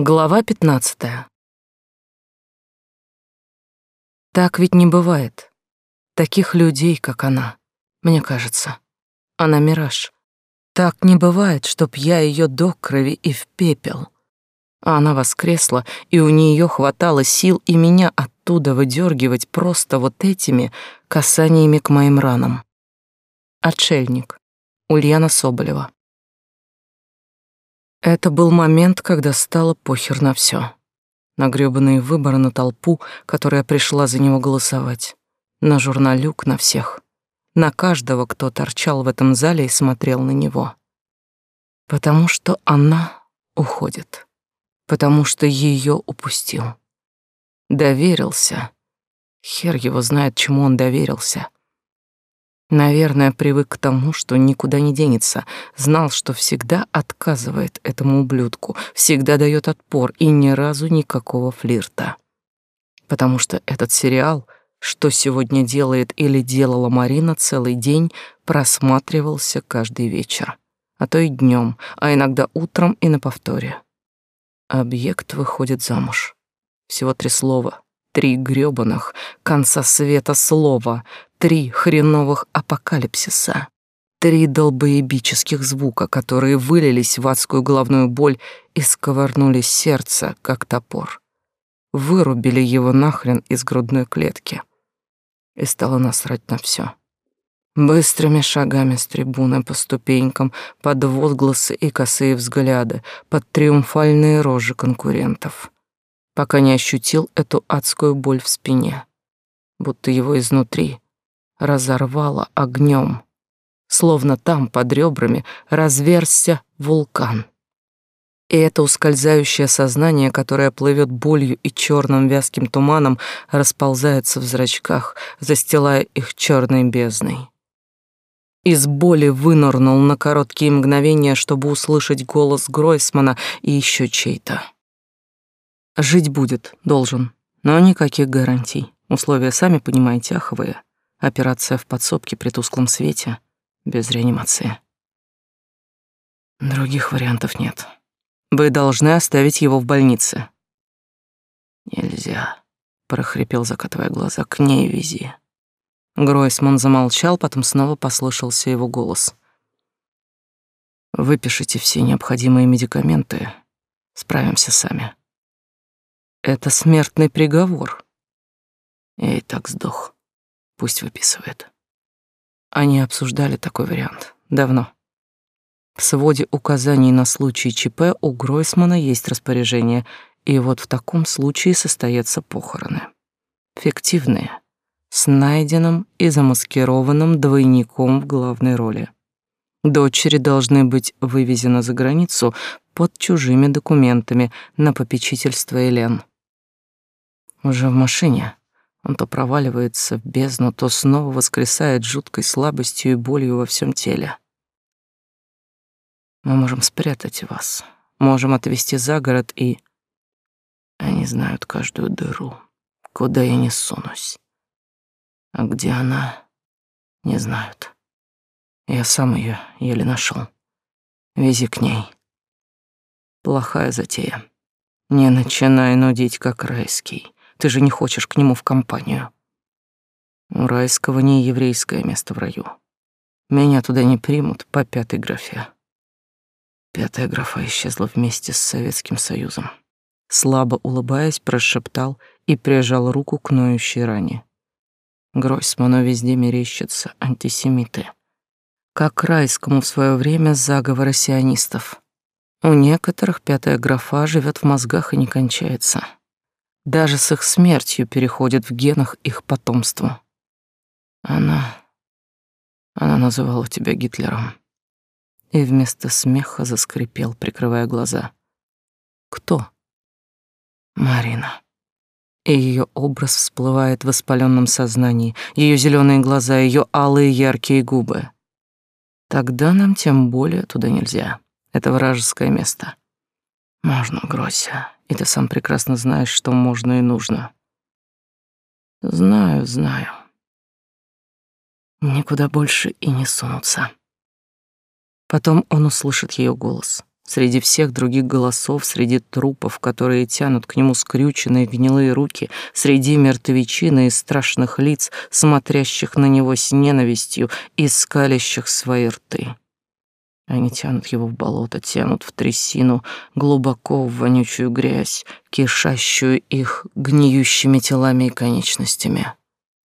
Глава пятнадцатая. Так ведь не бывает. Таких людей, как она, мне кажется. Она мираж. Так не бывает, чтоб я ее до крови и в пепел. А она воскресла, и у нее хватало сил и меня оттуда выдергивать просто вот этими касаниями к моим ранам. Отшельник. Ульяна Соболева. Это был момент, когда стало похер на все. На грёбаные выборы, на толпу, которая пришла за него голосовать. На журналюк, на всех. На каждого, кто торчал в этом зале и смотрел на него. Потому что она уходит. Потому что ее упустил. Доверился. Хер его знает, чему он доверился. Наверное, привык к тому, что никуда не денется, знал, что всегда отказывает этому ублюдку, всегда дает отпор и ни разу никакого флирта. Потому что этот сериал, что сегодня делает или делала Марина целый день, просматривался каждый вечер, а то и днем, а иногда утром и на повторе. Объект выходит замуж. Всего три слова, три грёбаных конца света слова, три хреновых апокалипсиса, три долбоебических звука, которые вылились в адскую головную боль и сковырнули сердце, как топор. Вырубили его нахрен из грудной клетки. И стало насрать на все. Быстрыми шагами с трибуны по ступенькам, под возгласы и косые взгляды, под триумфальные рожи конкурентов, пока не ощутил эту адскую боль в спине, будто его изнутри разорвало огнем, словно там под ребрами разверзся вулкан. И это ускользающее сознание, которое плывет болью и черным вязким туманом, расползается в зрачках, застилая их черной бездной. Из боли вынырнул на короткие мгновения, чтобы услышать голос Гройсмана и еще чей-то. Жить будет, должен, но никаких гарантий. Условия сами понимаете, аховые. Операция в подсобке при тусклом свете, без реанимации. Других вариантов нет. Вы должны оставить его в больнице. Нельзя, прохрипел, закатывая глаза. К ней вези. Гройсман замолчал, потом снова послышался его голос. Выпишите все необходимые медикаменты. Справимся сами. Это смертный приговор. Я и так сдох. Пусть выписывает. Они обсуждали такой вариант. Давно. В своде указаний на случай ЧП у Гройсмана есть распоряжение, и вот в таком случае состоятся похороны. Фиктивные, с найденным и замаскированным двойником в главной роли. Дочери должны быть вывезены за границу под чужими документами на попечительство Елен. Уже в машине он то проваливается в бездну, то снова воскресает жуткой слабостью и болью во всем теле. Мы можем спрятать вас, можем отвезти за город и... Они знают каждую дыру, куда я не сунусь. А где она, не знают. Я сам ее еле нашел. Вези к ней. Плохая затея. Не начинай нудить, как райский. Ты же не хочешь к нему в компанию. У райского не еврейское место в раю. Меня туда не примут по пятой графе. Пятая графа исчезла вместе с Советским Союзом. Слабо улыбаясь, прошептал и прижал руку к ноющей ране. Гройсману везде мерещатся антисемиты. Как райскому в свое время заговоры сионистов. У некоторых пятая графа живет в мозгах и не кончается даже с их смертью переходит в генах их потомство. Она... Она называла тебя Гитлером. И вместо смеха заскрипел, прикрывая глаза. Кто? Марина. И ее образ всплывает в воспаленном сознании, ее зеленые глаза, ее алые яркие губы. Тогда нам тем более туда нельзя. Это вражеское место. Можно, Грося, и ты сам прекрасно знаешь, что можно и нужно. Знаю, знаю. Никуда больше и не сунуться. Потом он услышит ее голос, Среди всех других голосов, среди трупов, которые тянут к нему скрюченные гнилые руки, среди мертвечины и страшных лиц, смотрящих на него с ненавистью и скалящих свои рты. Они тянут его в болото, тянут в трясину, глубоко в вонючую грязь, кишащую их гниющими телами и конечностями.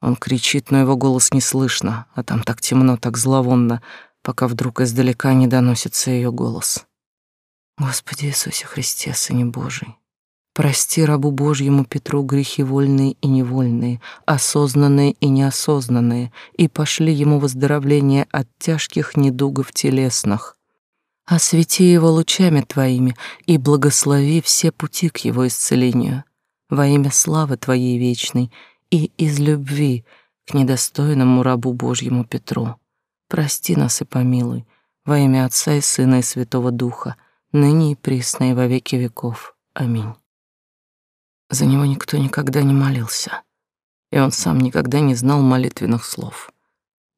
Он кричит, но его голос не слышно, а там так темно, так зловонно, пока вдруг издалека не доносится ее голос. Господи Иисусе Христе, Сыне Божий, прости рабу Божьему Петру грехи вольные и невольные, осознанные и неосознанные, и пошли ему выздоровление от тяжких недугов телесных. Освети его лучами Твоими и благослови все пути к его исцелению во имя славы Твоей вечной и из любви к недостойному рабу Божьему Петру. Прости нас и помилуй во имя Отца и Сына и Святого Духа, ныне и присно и во веки веков. Аминь. За него никто никогда не молился, и он сам никогда не знал молитвенных слов,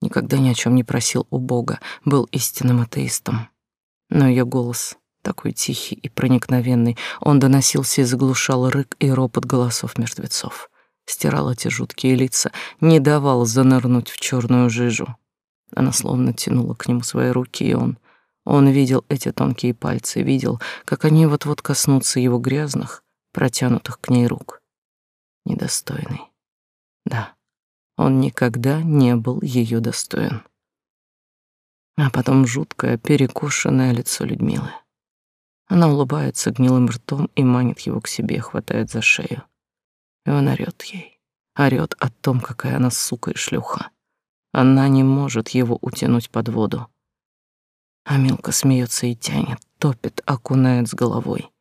никогда ни о чем не просил у Бога, был истинным атеистом. Но ее голос, такой тихий и проникновенный, он доносился и заглушал рык и ропот голосов мертвецов, стирал эти жуткие лица, не давал занырнуть в черную жижу. Она словно тянула к нему свои руки, и он он видел эти тонкие пальцы, видел, как они вот-вот коснутся его грязных, протянутых к ней рук. Недостойный. Да, он никогда не был ее достоин. А потом жуткое, перекошенное лицо Людмилы. Она улыбается гнилым ртом и манит его к себе, хватает за шею. И он орёт ей, орёт о том, какая она сука и шлюха. Она не может его утянуть под воду. А Милка смеется и тянет, топит, окунает с головой.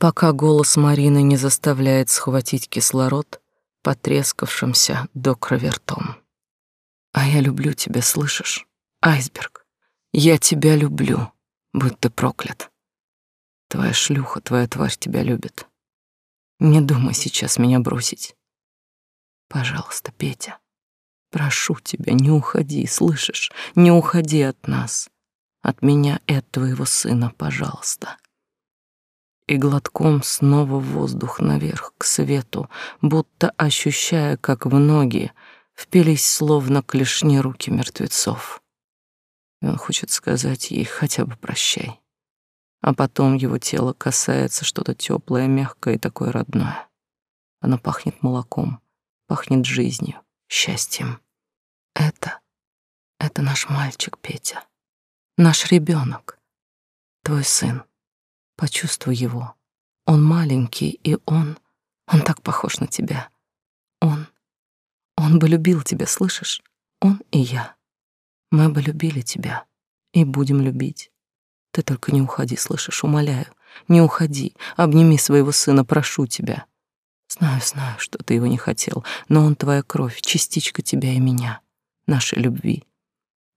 Пока голос Марины не заставляет схватить кислород, потрескавшимся до крови ртом. А я люблю тебя, слышишь? Айсберг. Я тебя люблю, будь ты проклят. Твоя шлюха, твоя тварь тебя любит. Не думай сейчас меня бросить. Пожалуйста, Петя, прошу тебя, не уходи, слышишь? Не уходи от нас. От меня и от твоего сына, пожалуйста. И глотком снова воздух наверх, к свету, будто ощущая, как в ноги впились словно клешни руки мертвецов. И он хочет сказать ей хотя бы прощай. А потом его тело касается что-то теплое, мягкое и такое родное. Оно пахнет молоком, пахнет жизнью, счастьем. Это, это наш мальчик Петя наш ребенок, твой сын. Почувствуй его. Он маленький, и он... Он так похож на тебя. Он... Он бы любил тебя, слышишь? Он и я. Мы бы любили тебя и будем любить. Ты только не уходи, слышишь, умоляю. Не уходи, обними своего сына, прошу тебя. Знаю, знаю, что ты его не хотел, но он твоя кровь, частичка тебя и меня, нашей любви.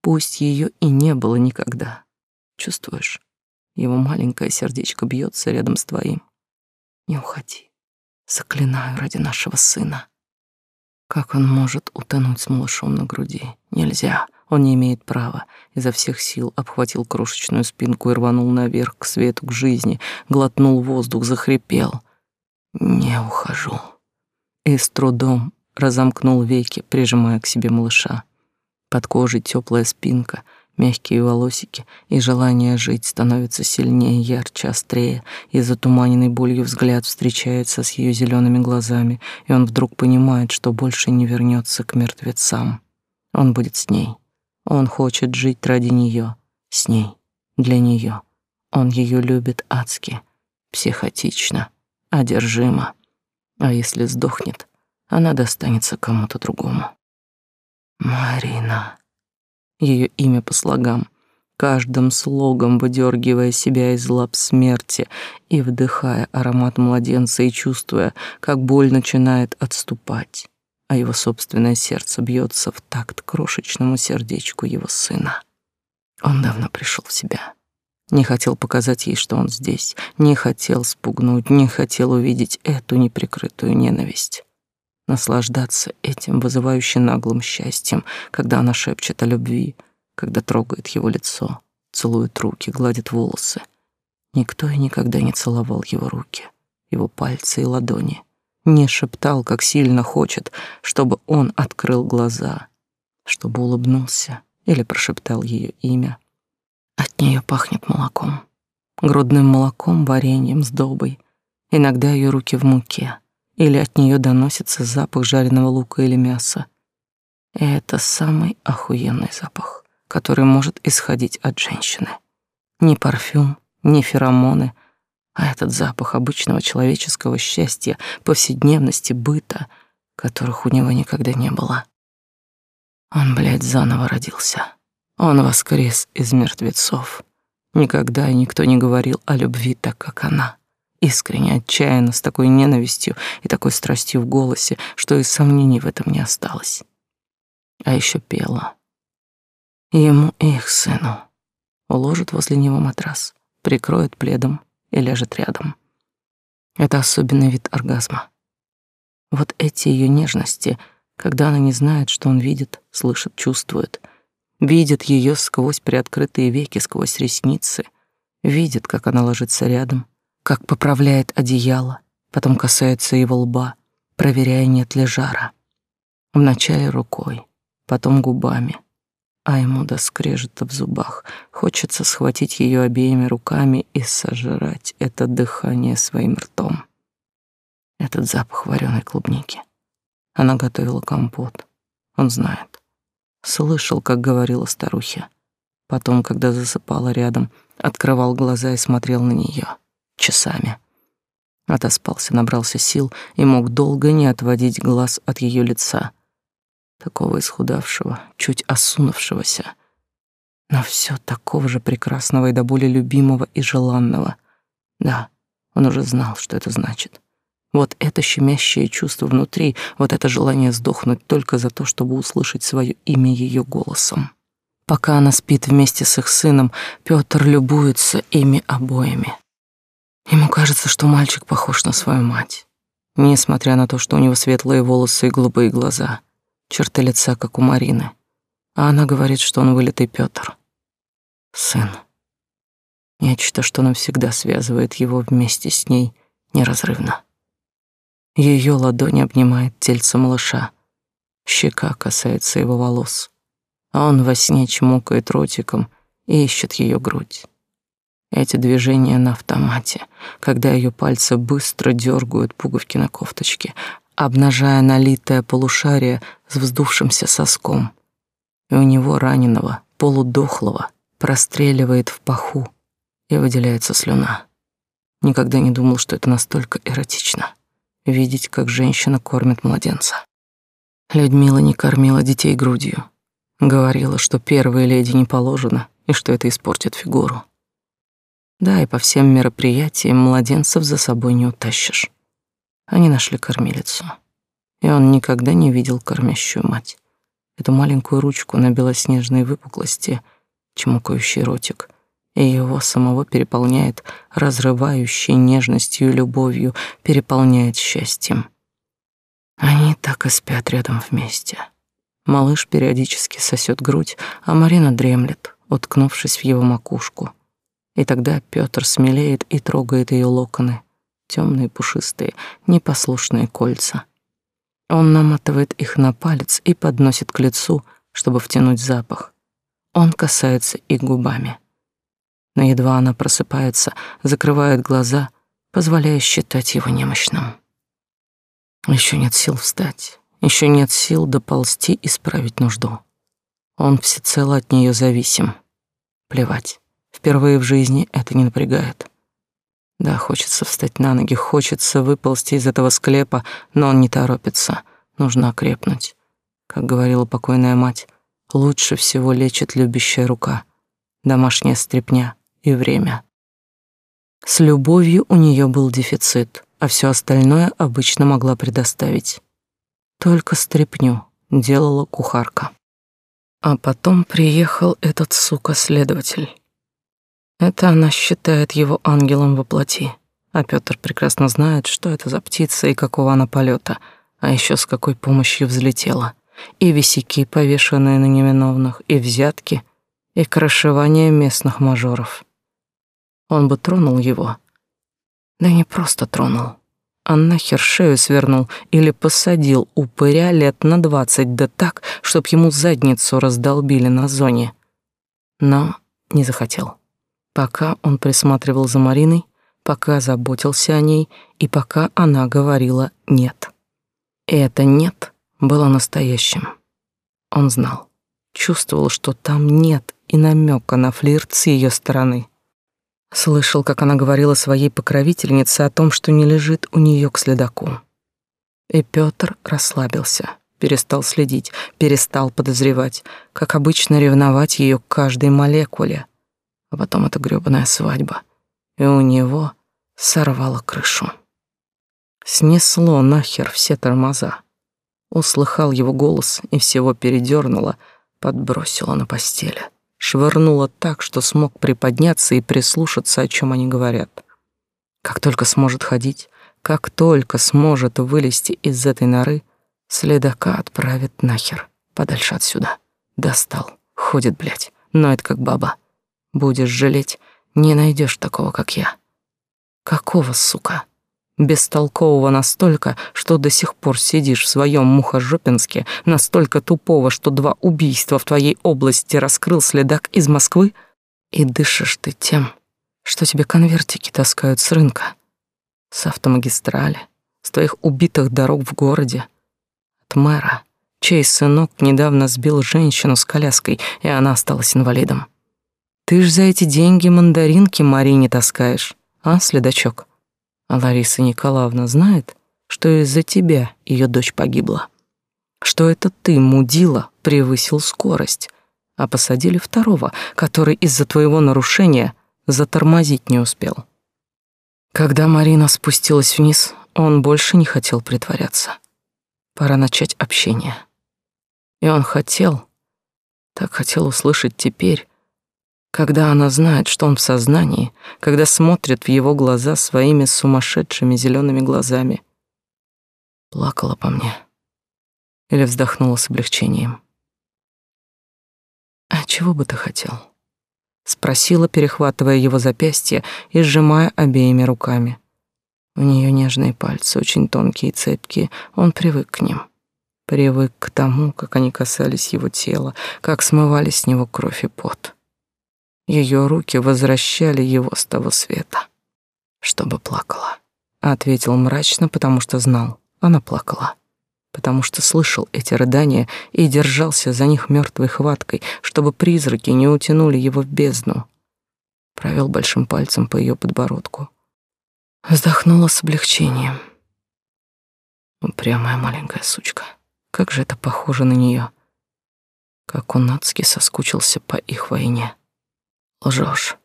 Пусть ее и не было никогда. Чувствуешь, его маленькое сердечко бьется рядом с твоим. Не уходи. Заклинаю ради нашего сына. Как он может утонуть с малышом на груди? Нельзя. Он не имеет права. Изо всех сил обхватил крошечную спинку и рванул наверх к свету, к жизни, глотнул воздух, захрипел. Не ухожу. И с трудом разомкнул веки, прижимая к себе малыша. Под кожей теплая спинка, мягкие волосики, и желание жить становится сильнее, ярче, острее, и затуманенный болью взгляд встречается с ее зелеными глазами, и он вдруг понимает, что больше не вернется к мертвецам. Он будет с ней. Он хочет жить ради нее, с ней, для нее. Он ее любит адски, психотично, одержимо. А если сдохнет, она достанется кому-то другому. Марина. Ее имя по слогам, каждым слогом выдергивая себя из лап смерти и вдыхая аромат младенца и чувствуя, как боль начинает отступать, а его собственное сердце бьется в такт крошечному сердечку его сына. Он давно пришел в себя. Не хотел показать ей, что он здесь, не хотел спугнуть, не хотел увидеть эту неприкрытую ненависть наслаждаться этим вызывающим наглым счастьем, когда она шепчет о любви, когда трогает его лицо, целует руки, гладит волосы. Никто и никогда не целовал его руки, его пальцы и ладони, не шептал, как сильно хочет, чтобы он открыл глаза, чтобы улыбнулся или прошептал ее имя. От нее пахнет молоком, грудным молоком, вареньем, сдобой, иногда ее руки в муке, или от нее доносится запах жареного лука или мяса. И это самый охуенный запах, который может исходить от женщины. Не парфюм, не феромоны, а этот запах обычного человеческого счастья, повседневности, быта, которых у него никогда не было. Он, блядь, заново родился. Он воскрес из мертвецов. Никогда никто не говорил о любви так, как она. Искренне, отчаянно, с такой ненавистью и такой страстью в голосе, что и сомнений в этом не осталось. А еще пела. Ему их сыну. Уложит возле него матрас, прикроет пледом и ляжет рядом. Это особенный вид оргазма. Вот эти ее нежности, когда она не знает, что он видит, слышит, чувствует, видит ее сквозь приоткрытые веки, сквозь ресницы, видит, как она ложится рядом, как поправляет одеяло, потом касается его лба, проверяя, нет ли жара. Вначале рукой, потом губами, а ему до скрежета в зубах. Хочется схватить ее обеими руками и сожрать это дыхание своим ртом. Этот запах вареной клубники. Она готовила компот. Он знает. Слышал, как говорила старухи. Потом, когда засыпала рядом, открывал глаза и смотрел на нее часами. Отоспался, набрался сил и мог долго не отводить глаз от ее лица — такого исхудавшего, чуть осунувшегося, но все такого же прекрасного и до боли любимого и желанного. Да, он уже знал, что это значит. Вот это щемящее чувство внутри, вот это желание сдохнуть только за то, чтобы услышать свое имя ее голосом. Пока она спит вместе с их сыном, Петр любуется ими обоими. Ему кажется, что мальчик похож на свою мать, несмотря на то, что у него светлые волосы и голубые глаза — черты лица, как у Марины. А она говорит, что он вылитый Пётр. Сын. Нечто, что навсегда связывает его вместе с ней неразрывно. Ее ладонь обнимает тельце малыша. Щека касается его волос. А он во сне чмокает ротиком и ищет ее грудь. Эти движения на автомате, когда ее пальцы быстро дергают пуговки на кофточке, обнажая налитое полушарие с вздувшимся соском. И у него раненого, полудохлого, простреливает в паху, и выделяется слюна. Никогда не думал, что это настолько эротично — видеть, как женщина кормит младенца. Людмила не кормила детей грудью. Говорила, что первой леди не положено, и что это испортит фигуру. Да, и по всем мероприятиям младенцев за собой не утащишь. Они нашли кормилицу, и он никогда не видел кормящую мать. Эту маленькую ручку на белоснежной выпуклости, чмокающий ротик, и его самого переполняет разрывающей нежностью и любовью, переполняет счастьем. Они так и спят рядом вместе. Малыш периодически сосет грудь, а Марина дремлет, уткнувшись в его макушку. И тогда Пётр смелеет и трогает ее локоны, темные пушистые, непослушные кольца. Он наматывает их на палец и подносит к лицу, чтобы втянуть запах. Он касается их губами. Но едва она просыпается, закрывает глаза, позволяя считать его немощным. Еще нет сил встать, еще нет сил доползти и справить нужду. Он всецело от нее зависим. Плевать. Впервые в жизни это не напрягает. Да, хочется встать на ноги, хочется выползти из этого склепа, но он не торопится. Нужно окрепнуть. Как говорила покойная мать, лучше всего лечит любящая рука, домашняя стряпня и время. С любовью у нее был дефицит, а все остальное обычно могла предоставить. Только стряпню делала кухарка. А потом приехал этот сука-следователь. Это она считает его ангелом во плоти. А Пётр прекрасно знает, что это за птица и какого она полета, а еще с какой помощью взлетела. И висяки, повешенные на невиновных, и взятки, и крышевание местных мажоров. Он бы тронул его. Да не просто тронул, а нахер шею свернул или посадил упыря лет на двадцать, да так, чтоб ему задницу раздолбили на зоне. Но не захотел. Пока он присматривал за Мариной, пока заботился о ней и пока она говорила «нет». Это «нет» было настоящим. Он знал, чувствовал, что там нет и намека на флирт с ее стороны. Слышал, как она говорила своей покровительнице о том, что не лежит у нее к следаку. И Петр расслабился, перестал следить, перестал подозревать, как обычно ревновать ее к каждой молекуле. А потом эта грёбаная свадьба, и у него сорвало крышу. Снесло нахер все тормоза. Услыхал его голос и всего передернуло, подбросило на постели швырнула так, что смог приподняться и прислушаться, о чем они говорят. Как только сможет ходить, как только сможет вылезти из этой норы, следака отправит нахер, подальше отсюда. Достал, ходит, блядь, ноет как баба. Будешь жалеть, не найдешь такого, как я. Какого, сука? бестолкового настолько, что до сих пор сидишь в своем мухожопинске, настолько тупого, что два убийства в твоей области раскрыл следак из Москвы, и дышишь ты тем, что тебе конвертики таскают с рынка, с автомагистрали, с твоих убитых дорог в городе, от мэра, чей сынок недавно сбил женщину с коляской, и она осталась инвалидом. Ты ж за эти деньги мандаринки Марине таскаешь, а, следачок?» А Лариса Николаевна знает, что из-за тебя ее дочь погибла. Что это ты, мудила, превысил скорость, а посадили второго, который из-за твоего нарушения затормозить не успел. Когда Марина спустилась вниз, он больше не хотел притворяться. Пора начать общение. И он хотел, так хотел услышать теперь, когда она знает, что он в сознании, когда смотрит в его глаза своими сумасшедшими зелеными глазами. Плакала по мне или вздохнула с облегчением. «А чего бы ты хотел?» Спросила, перехватывая его запястье и сжимая обеими руками. У нее нежные пальцы, очень тонкие и цепкие, он привык к ним. Привык к тому, как они касались его тела, как смывали с него кровь и пот. Ее руки возвращали его с того света. Чтобы плакала. Ответил мрачно, потому что знал, она плакала. Потому что слышал эти рыдания и держался за них мертвой хваткой, чтобы призраки не утянули его в бездну. Провел большим пальцем по ее подбородку. Вздохнула с облегчением. Упрямая маленькая сучка. Как же это похоже на нее. Как он адски соскучился по их войне. Лжешь.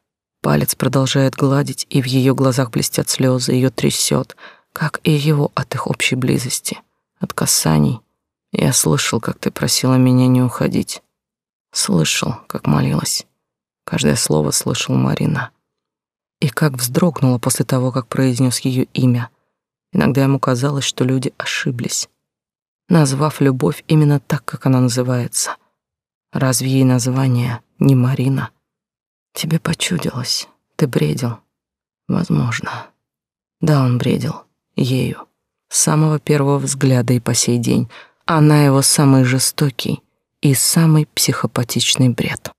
Палец продолжает гладить, и в ее глазах блестят слезы, ее трясет, как и его от их общей близости, от касаний. Я слышал, как ты просила меня не уходить. Слышал, как молилась. Каждое слово слышал Марина. И как вздрогнула после того, как произнес ее имя. Иногда ему казалось, что люди ошиблись, назвав любовь именно так, как она называется. Разве ей название не Марина? Тебе почудилось. Ты бредил. Возможно. Да, он бредил. Ею. С самого первого взгляда и по сей день. Она его самый жестокий и самый психопатичный бред.